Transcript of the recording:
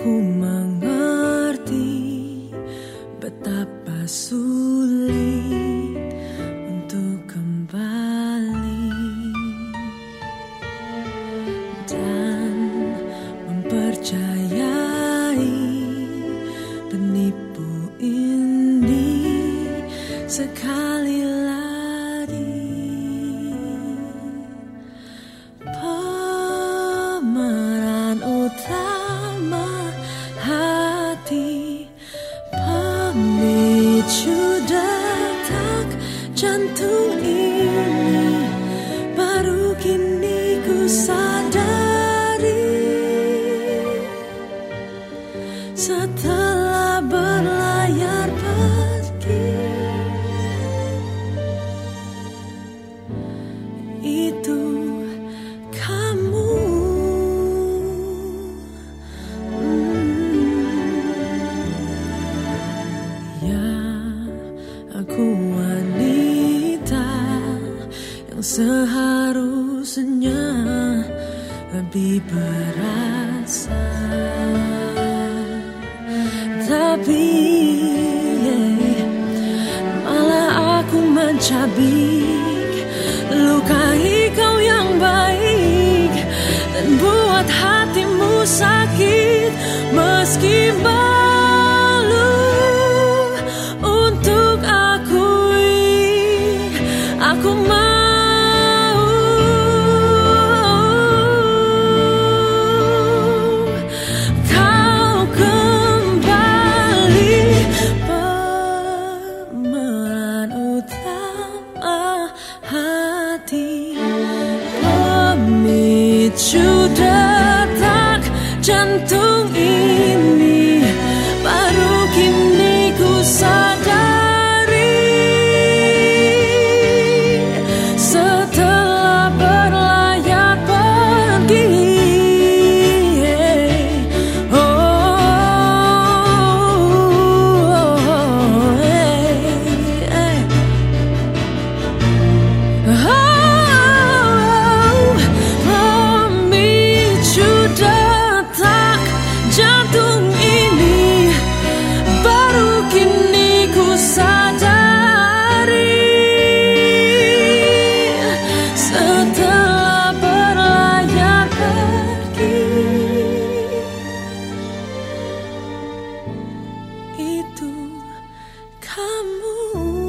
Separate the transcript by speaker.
Speaker 1: Ku mengerti betapa sulit untuk kembali dan mempercayai penipu ini sekali. Sudah tak jantung ini aku wanita yang seharusnya lebih berasa. Tapi malah aku mencabik. Lukai kau yang baik Dan buat hatimu sakit. Meski Aku mau. Kau kembali. Pemeran utama hati. Pemicu detak jantung itu kamu.